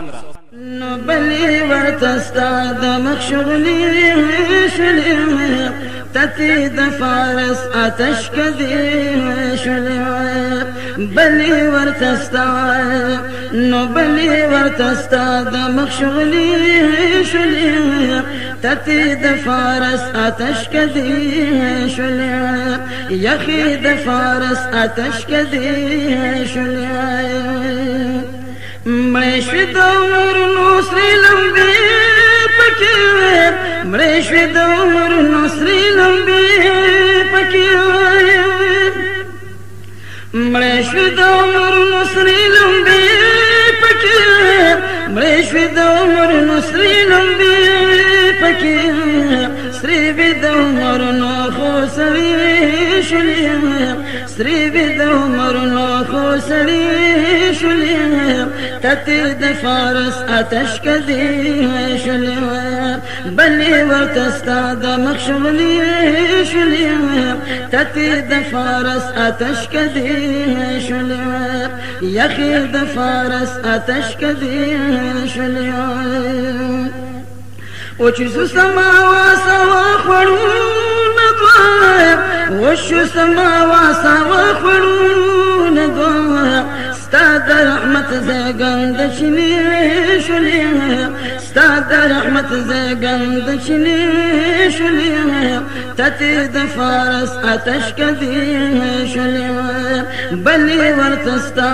نو بلی ورتستا د مخشغلی شلی تتی د فارس آتش کدی شلی بلی ورتستا نو بلی ورتستا د مخشغلی شلی تتی د فارس Mreșvidămărul Srilâmbi Păchive Mreșvidămărul Srilâmbi Păchive Mreșvidămărul سرې به د عمرونو خو سړې شولې سرې به د عمرونو خو سړې شولې تتی د فارس آتش کدی شلی بلی ورتستا د مخشولی شلی تتی د فارس آتش چې سما واسه وخړو ندوا وشو سما واسه وخړو ندوا ستاد رحمت زګند شنی شولې ستاد رحمت زګند شنی شولې تته د فارس آتش بلې ورتستا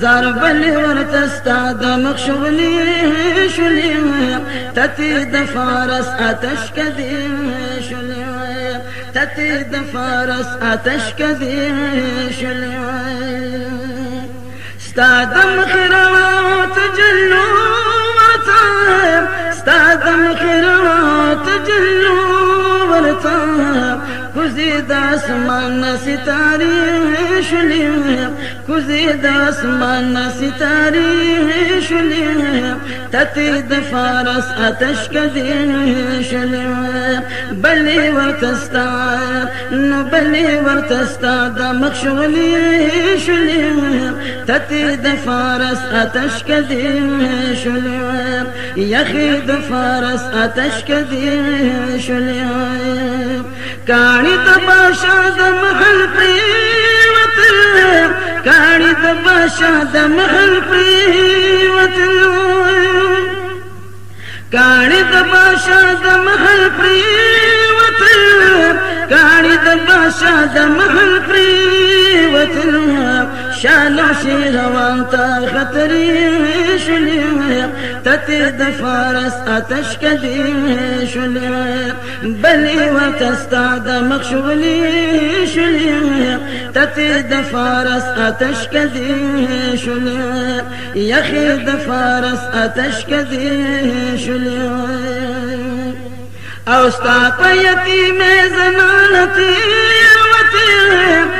زار بلې ورتستا د مخشولې شولې تته د فارس آتش کدي شولې تته د فارس آتش کدي شولې ستادم خیرات جلو ورتا کوزي د اسمان ستاري شولې کوزي د اسمان ستاري شولې تته د فارس آتش شولې بلې ورتستا نو بلې ورتستا د مخشولې شولې تته د فارس آتش کدي شولې یخي د فارس آتش کدي شولې کاڼي د باشا د محل پریوت کاڼي د باشا د محل پریوت کاڼي د محل پریوت کاڼي د باشا د پریوت شانو شي روان تا خطرې شولې تته د فارس آتش کدي شولې بلې وتستا د مخشولې شولې تته د فارس آتش کدي شولې یخي د فارس آتش کدي شولې أو ستا په یتیم زنانتی وتی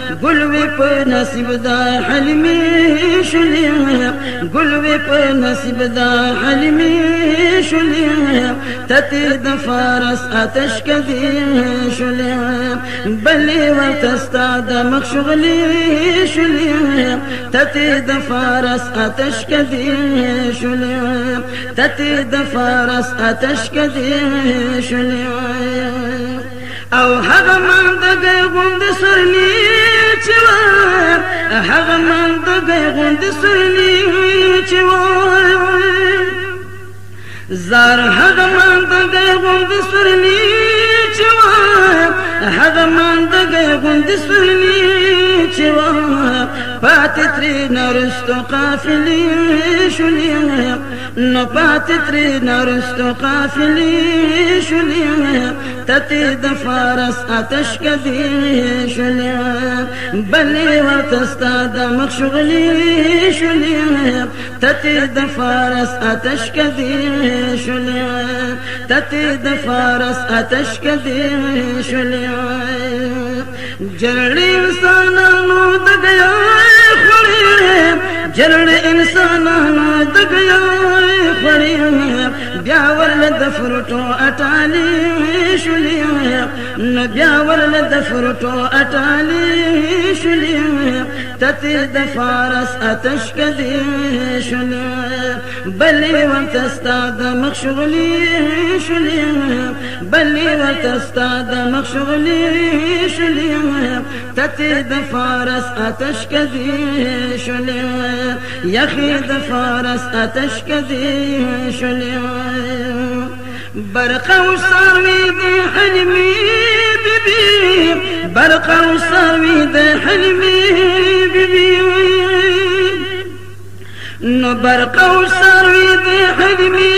ګلوي په نصیب دا حلمي ګلوي په نصیب دا حلمي شولې تته د فارس آتش کدي شولې بلې ورتستا د مخشغلي شولې تته د فارس آتش کدي شولې تته د فارس آتش کدي شولې أو هغه من د غوند چوا هغه مان د غوند سرنی وینو چې وای. زار هغه مان د غوند سرنی چې وای. هغه مان د غوند سرنی سرني چوا پاتې ترې نرستو قافلې شولې نو پاتې ترې نرستو قافلې شولې تته د فارس آتش کدي شولې بلې ورتستا د مخشغلې شولې تته د آتش کدي شولې تته د آتش کدي شولې جړې انسانانو د غیا خوري جړې انسانانو تګیا خړی بیا ورل د فرټو اټالی شولې نو بیا ورل د فرټو اټالی شولې تتی د فارس اتش کدی شولې بلې ورته ستاد مخشغلی شولې بلې ورته ستاد مخشغلی شولې تتی د فارس اتش کدی شولې یخی د فارس اتش کدی شولې برقه وساروي د حلمي بيبي القوم ساویده حلمی ببین نو برقو ساویده حلمی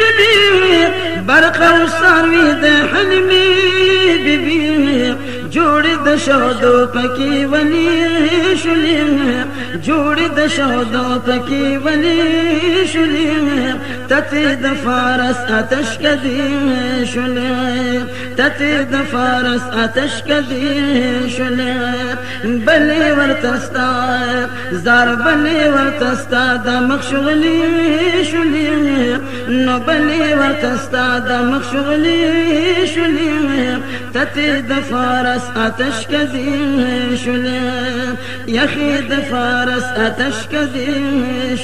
ببین برقو ساویده حلمی ببین جوړې د شودو پکې ونی شولې. جوړې د شودو پکې ونی شولې. تته د فارس آتش کدی شولې تته د فارس آتش کدی بلې ورتستا زار بلې ورتستا د مخشغلی شولې نو بلې ورتستا د مخشغلی شولې تته د فارس آتش کدی شولې یخې د فارس آتش کدی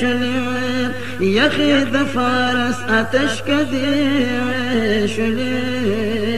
شولې یخې د فارس آتش کدی شولې